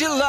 your love.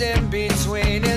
in between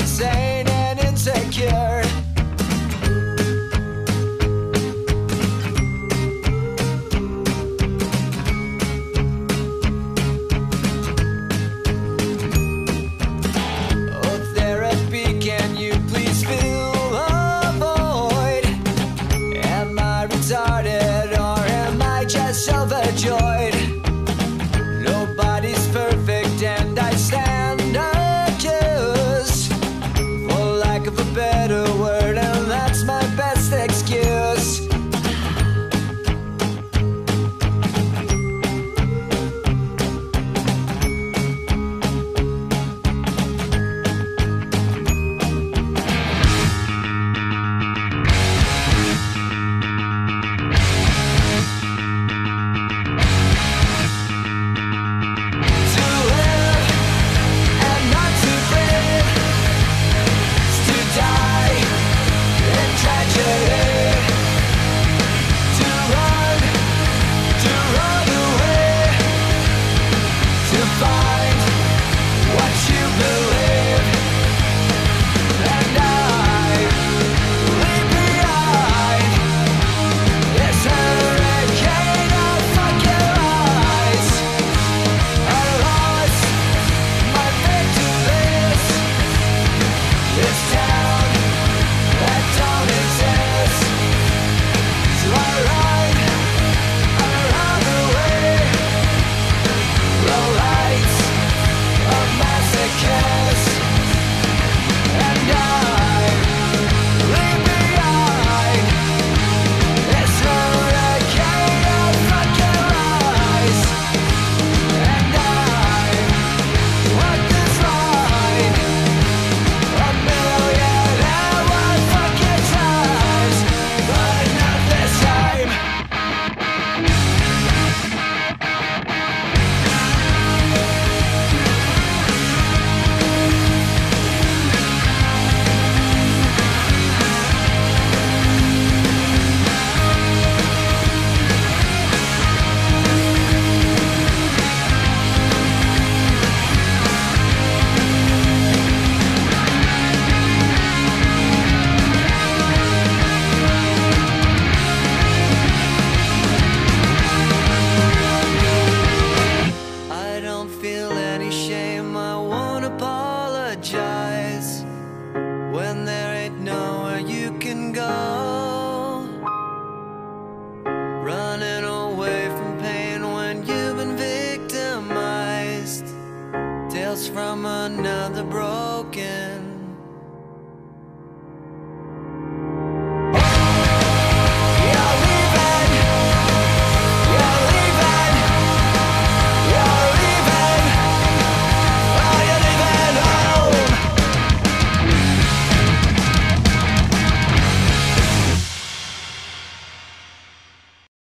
another broken